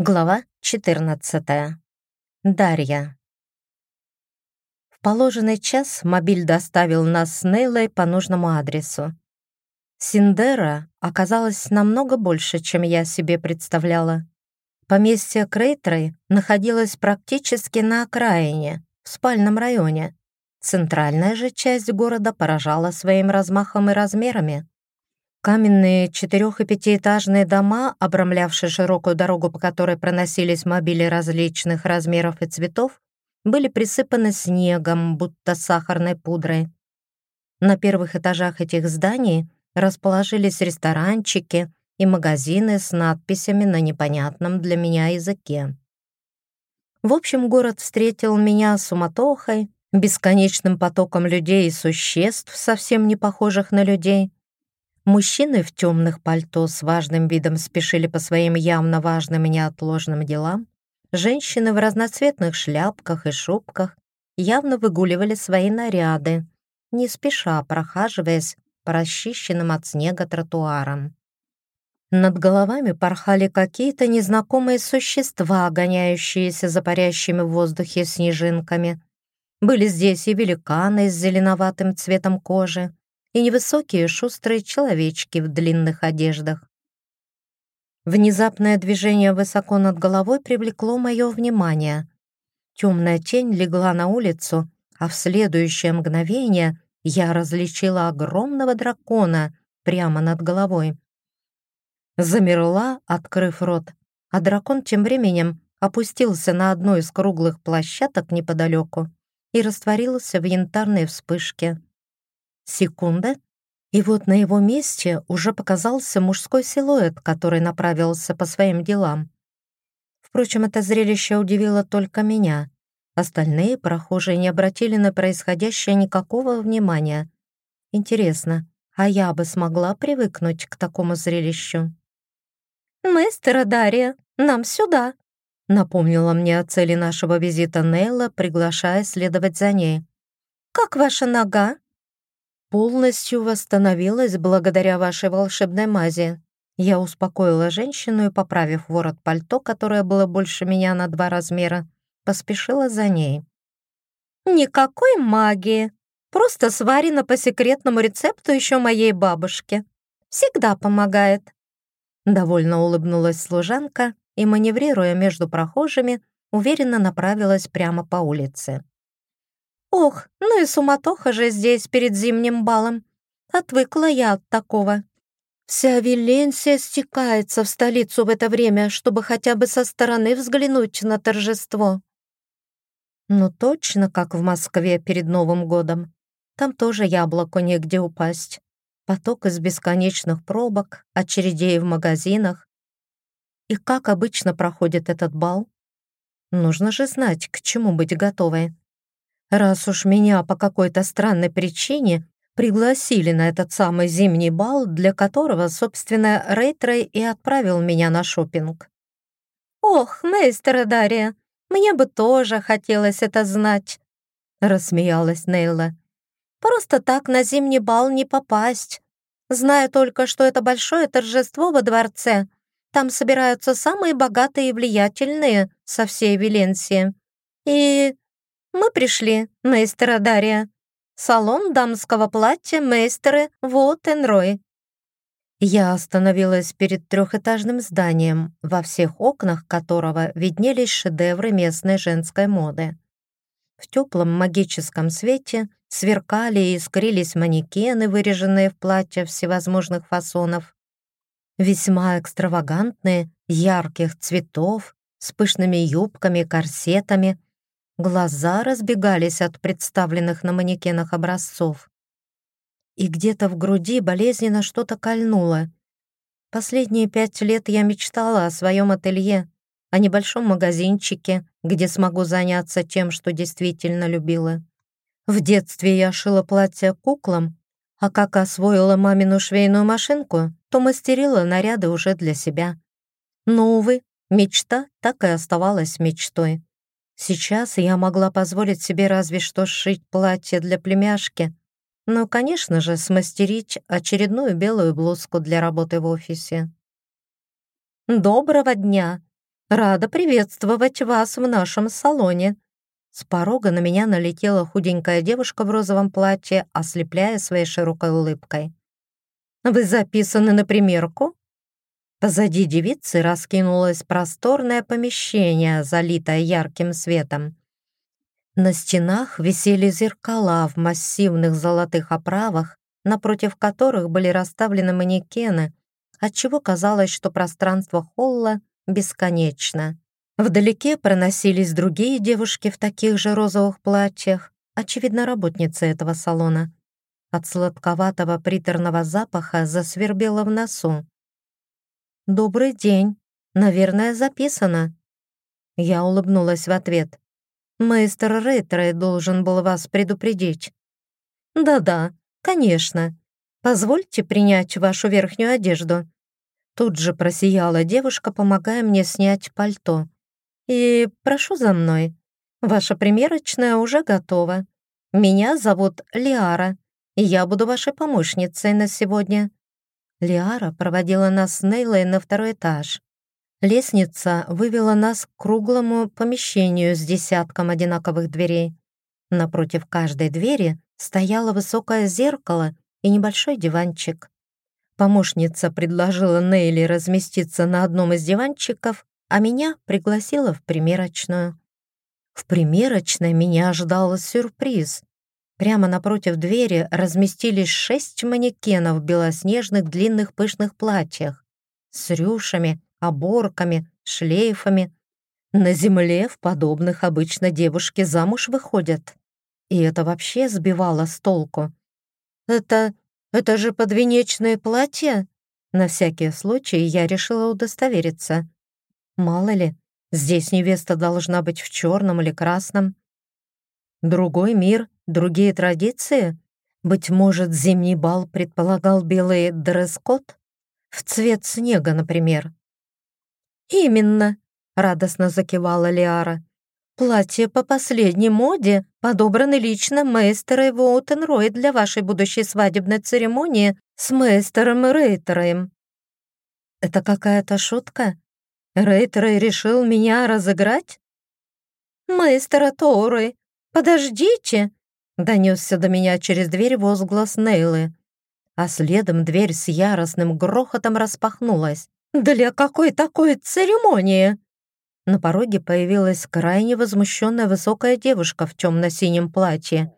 Глава 14. Дарья. В положенный час мобиль доставил нас с Нейлой по нужному адресу. Синдера оказалась намного больше, чем я себе представляла. Поместье Крейтрой находилось практически на окраине, в спальном районе. Центральная же часть города поражала своим размахом и размерами. Каменные четырех- и пятиэтажные дома, обрамлявшие широкую дорогу, по которой проносились мобили различных размеров и цветов, были присыпаны снегом, будто сахарной пудрой. На первых этажах этих зданий расположились ресторанчики и магазины с надписями на непонятном для меня языке. В общем, город встретил меня суматохой, бесконечным потоком людей и существ, совсем не похожих на людей, Мужчины в темных пальто с важным видом спешили по своим явно важным и неотложным делам. Женщины в разноцветных шляпках и шубках явно выгуливали свои наряды, не спеша прохаживаясь по расчищенным от снега тротуарам. Над головами порхали какие-то незнакомые существа, гоняющиеся за парящими в воздухе снежинками. Были здесь и великаны с зеленоватым цветом кожи, и невысокие шустрые человечки в длинных одеждах. Внезапное движение высоко над головой привлекло мое внимание. Темная тень легла на улицу, а в следующее мгновение я различила огромного дракона прямо над головой. Замерла, открыв рот, а дракон тем временем опустился на одну из круглых площадок неподалеку и растворился в янтарной вспышке. Секунда, и вот на его месте уже показался мужской силуэт, который направился по своим делам. Впрочем, это зрелище удивило только меня. Остальные прохожие не обратили на происходящее никакого внимания. Интересно, а я бы смогла привыкнуть к такому зрелищу? «Мастера Дарья, нам сюда!» напомнила мне о цели нашего визита Нелла, приглашая следовать за ней. «Как ваша нога?» Полностью восстановилась благодаря вашей волшебной мази. Я успокоила женщину и, поправив ворот пальто, которое было больше меня на два размера, поспешила за ней. «Никакой магии. Просто сварено по секретному рецепту еще моей бабушки. Всегда помогает». Довольно улыбнулась служанка и, маневрируя между прохожими, уверенно направилась прямо по улице. Ох, ну и суматоха же здесь перед зимним балом. Отвыкла я от такого. Вся Виленсия стекается в столицу в это время, чтобы хотя бы со стороны взглянуть на торжество. Ну точно, как в Москве перед Новым годом. Там тоже яблоку негде упасть. Поток из бесконечных пробок, очередей в магазинах. И как обычно проходит этот бал? Нужно же знать, к чему быть готовой раз уж меня по какой-то странной причине пригласили на этот самый зимний бал, для которого, собственно, Рейтрей и отправил меня на шопинг. «Ох, мейстер Дарья, мне бы тоже хотелось это знать», — рассмеялась Нейла. «Просто так на зимний бал не попасть. Знаю только, что это большое торжество во дворце. Там собираются самые богатые и влиятельные со всей Виленсии. И мы пришли, мейстера Дарья. Салон дамского платья мейстеры Вотенрой. Я остановилась перед трехэтажным зданием, во всех окнах которого виднелись шедевры местной женской моды. В теплом магическом свете сверкали и искрились манекены, выреженные в платья всевозможных фасонов. Весьма экстравагантные, ярких цветов, с пышными юбками, корсетами, Глаза разбегались от представленных на манекенах образцов. И где-то в груди болезненно что-то кольнуло. Последние пять лет я мечтала о своем ателье, о небольшом магазинчике, где смогу заняться тем, что действительно любила. В детстве я шила платья куклам, а как освоила мамину швейную машинку, то мастерила наряды уже для себя. Но, увы, мечта так и оставалась мечтой. Сейчас я могла позволить себе разве что сшить платье для племяшки, но, конечно же, смастерить очередную белую блузку для работы в офисе. «Доброго дня! Рада приветствовать вас в нашем салоне». С порога на меня налетела худенькая девушка в розовом платье, ослепляя своей широкой улыбкой. «Вы записаны на примерку?» Позади девицы раскинулось просторное помещение, залитое ярким светом. На стенах висели зеркала в массивных золотых оправах, напротив которых были расставлены манекены, отчего казалось, что пространство холла бесконечно. Вдалеке проносились другие девушки в таких же розовых платьях, очевидно, работницы этого салона. От сладковатого приторного запаха засвербело в носу. «Добрый день. Наверное, записано». Я улыбнулась в ответ. Мейстер Рейтерей должен был вас предупредить». «Да-да, конечно. Позвольте принять вашу верхнюю одежду». Тут же просияла девушка, помогая мне снять пальто. «И прошу за мной. Ваша примерочная уже готова. Меня зовут Лиара, и я буду вашей помощницей на сегодня». Лиара проводила нас с Нейлой на второй этаж. Лестница вывела нас к круглому помещению с десятком одинаковых дверей. Напротив каждой двери стояло высокое зеркало и небольшой диванчик. Помощница предложила Нейли разместиться на одном из диванчиков, а меня пригласила в примерочную. В примерочной меня ожидал сюрприз. Прямо напротив двери разместились шесть манекенов в белоснежных длинных пышных платьях с рюшами, оборками, шлейфами. На земле в подобных обычно девушки замуж выходят. И это вообще сбивало с толку. «Это... это же подвенечное платье?» На всякий случай я решила удостовериться. Мало ли, здесь невеста должна быть в черном или красном. Другой мир, другие традиции. Быть может, зимний бал предполагал белый дресс-код? В цвет снега, например. «Именно», — радостно закивала Лиара. «Платье по последней моде подобраны лично мейстерой Воутенрой для вашей будущей свадебной церемонии с мейстером Рейтером». «Это какая-то шутка? Рейтерой решил меня разыграть?» «Мейстера Торы, подождите!» Донесся до меня через дверь возглас Нейлы. А следом дверь с яростным грохотом распахнулась. «Для какой такой церемонии?» На пороге появилась крайне возмущенная высокая девушка в темно-синем платье.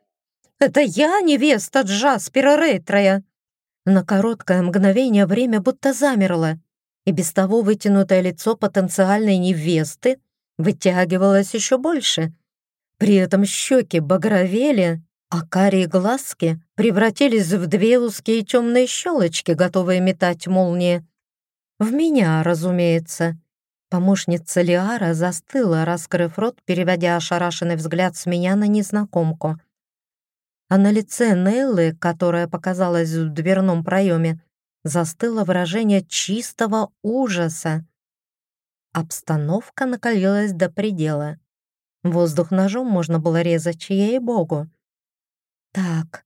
«Это я невеста Джаспера Рейтроя!» На короткое мгновение время будто замерло, и без того вытянутое лицо потенциальной невесты вытягивалось еще больше. При этом щеки багровели, а карие глазки превратились в две узкие темные щелочки, готовые метать молнии. В меня, разумеется. Помощница Лиара застыла, раскрыв рот, переводя ошарашенный взгляд с меня на незнакомку. А на лице Нейлы, которая показалась в дверном проеме, застыло выражение чистого ужаса. Обстановка накалилась до предела. Воздух ножом можно было резать, ей-богу. Так,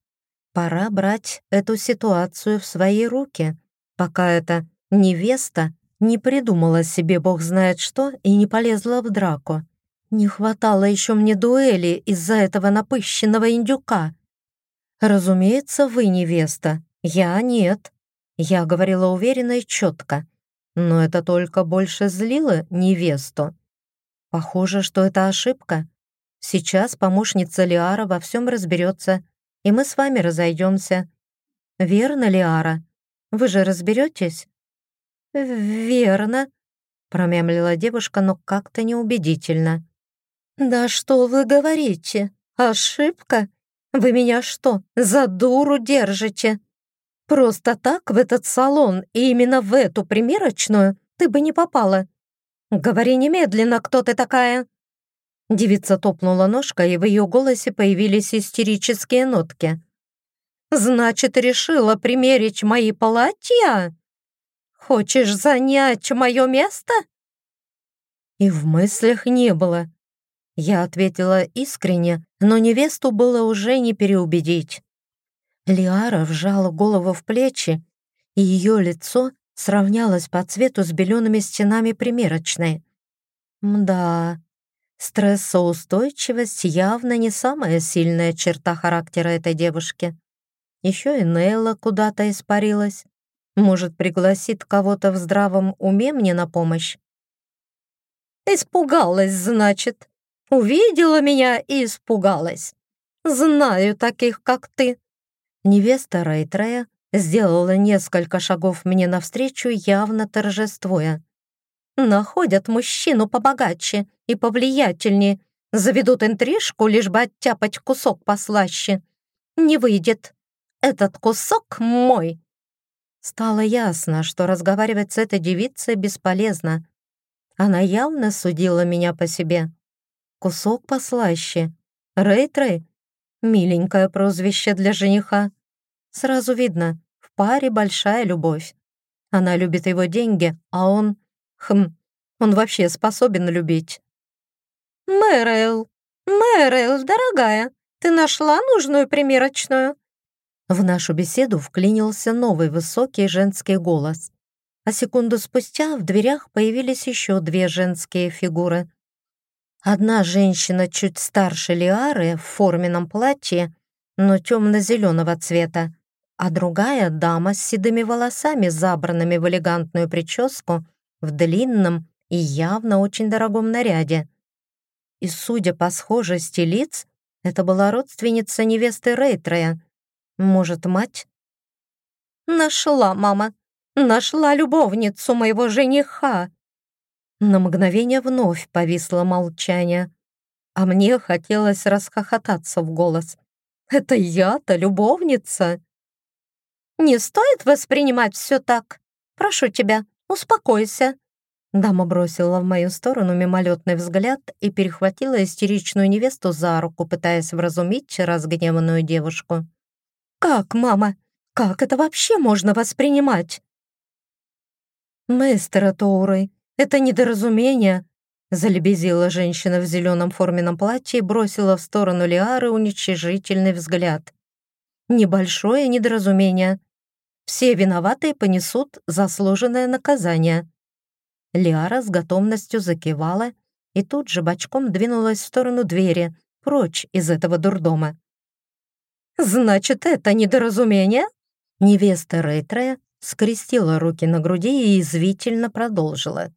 пора брать эту ситуацию в свои руки, пока это Невеста не придумала себе бог знает что и не полезла в драку. Не хватало еще мне дуэли из-за этого напыщенного индюка. Разумеется, вы невеста, я нет. Я говорила уверенно и четко, но это только больше злило невесту. Похоже, что это ошибка. Сейчас помощница Лиара во всем разберется, и мы с вами разойдемся. Верно, Лиара? Вы же разберетесь? «Верно», — промямлила девушка, но как-то неубедительно. «Да что вы говорите? Ошибка? Вы меня что, за дуру держите? Просто так в этот салон и именно в эту примерочную ты бы не попала. Говори немедленно, кто ты такая!» Девица топнула ножкой, и в ее голосе появились истерические нотки. «Значит, решила примерить мои платья?» Хочешь занять мое место?» И в мыслях не было. Я ответила искренне, но невесту было уже не переубедить. Лиара вжала голову в плечи, и ее лицо сравнялось по цвету с белеными стенами примерочной. Мда, стрессоустойчивость явно не самая сильная черта характера этой девушки. Еще и Нелла куда-то испарилась. Может, пригласит кого-то в здравом уме мне на помощь? «Испугалась, значит. Увидела меня и испугалась. Знаю таких, как ты». Невеста Рейтрея сделала несколько шагов мне навстречу, явно торжествуя. «Находят мужчину побогаче и повлиятельнее, заведут интрижку, лишь бы оттяпать кусок послаще. Не выйдет. Этот кусок мой». Стало ясно, что разговаривать с этой девицей бесполезно. Она явно судила меня по себе. Кусок послаще. Рей-Трей — миленькое прозвище для жениха. Сразу видно, в паре большая любовь. Она любит его деньги, а он... Хм, он вообще способен любить. «Мэрил, Мэрил, дорогая, ты нашла нужную примерочную?» В нашу беседу вклинился новый высокий женский голос. А секунду спустя в дверях появились еще две женские фигуры. Одна женщина чуть старше Лиары в форменном платье, но темно-зеленого цвета, а другая дама с седыми волосами, забранными в элегантную прическу, в длинном и явно очень дорогом наряде. И, судя по схожести лиц, это была родственница невесты Рейтрея, может, мать? Нашла, мама. Нашла любовницу моего жениха. На мгновение вновь повисло молчание, а мне хотелось расхохотаться в голос. Это я-то любовница? Не стоит воспринимать все так. Прошу тебя, успокойся. Дама бросила в мою сторону мимолетный взгляд и перехватила истеричную невесту за руку, пытаясь вразумить разгневанную девушку. Как, мама? Как это вообще можно воспринимать? Мистер Тоурой, это недоразумение, залебезила женщина в зеленом форменном платье и бросила в сторону Лиары уничижительный взгляд. Небольшое недоразумение. Все виноватые понесут заслуженное наказание. Лиара с готовностью закивала и тут же бочком двинулась в сторону двери, прочь из этого дурдома. «Значит, это недоразумение?» Невеста Рейтрея скрестила руки на груди и извительно продолжила.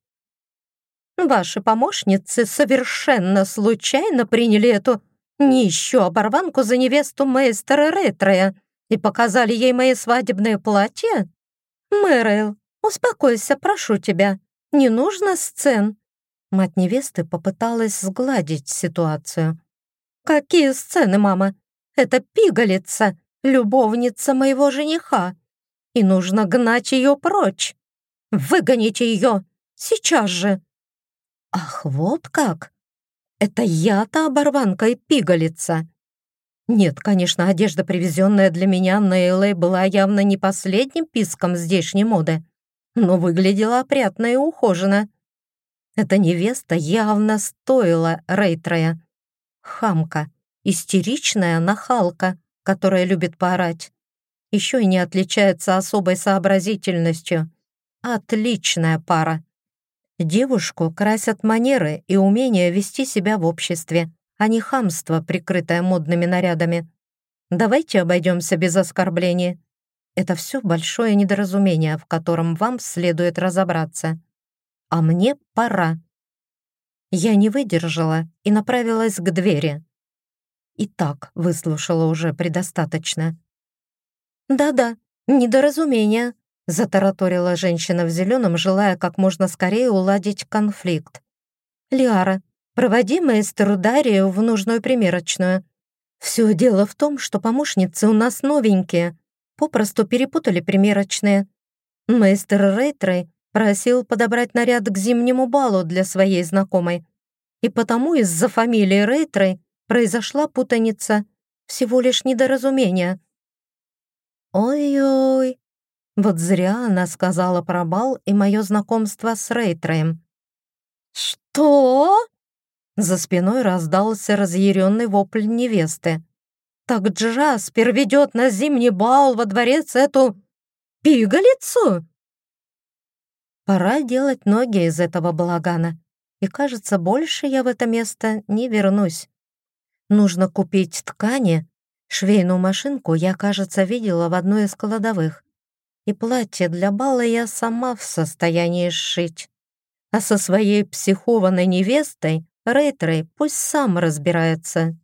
«Ваши помощницы совершенно случайно приняли эту нищую оборванку за невесту мейстера Рейтрея и показали ей мои свадебные платья? Мэрил, успокойся, прошу тебя, не нужно сцен». Мать невесты попыталась сгладить ситуацию. «Какие сцены, мама? Это пигалица, любовница моего жениха. И нужно гнать ее прочь. Выгоните ее! Сейчас же!» «Ах, вот как! Это я-то оборванка и пигалица!» Нет, конечно, одежда, привезенная для меня Нейлой, была явно не последним писком здешней моды, но выглядела опрятно и ухоженно. Эта невеста явно стоила Рейтрея. Хамка, истеричная нахалка, которая любит поорать. Еще и не отличается особой сообразительностью. Отличная пара. Девушку красят манеры и умение вести себя в обществе, а не хамство, прикрытое модными нарядами. Давайте обойдемся без оскорблений. Это все большое недоразумение, в котором вам следует разобраться. А мне пора. Я не выдержала и направилась к двери и так выслушала уже предостаточно. «Да-да, недоразумение», — затараторила женщина в зеленом, желая как можно скорее уладить конфликт. «Лиара, проводи маэстру Дарию в нужную примерочную. Все дело в том, что помощницы у нас новенькие, попросту перепутали примерочные. Мейстер Рейтрей просил подобрать наряд к зимнему балу для своей знакомой, и потому из-за фамилии Рейтрей произошла путаница, всего лишь недоразумение. Ой-ой, вот зря она сказала про бал и мое знакомство с Рейтреем. «Что?» За спиной раздался разъяренный вопль невесты. «Так Джаспер ведет на зимний бал во дворец эту пигалицу?» Пора делать ноги из этого балагана и, кажется, больше я в это место не вернусь. Нужно купить ткани. Швейную машинку я, кажется, видела в одной из кладовых. И платье для бала я сама в состоянии сшить. А со своей психованной невестой Рейтрой пусть сам разбирается.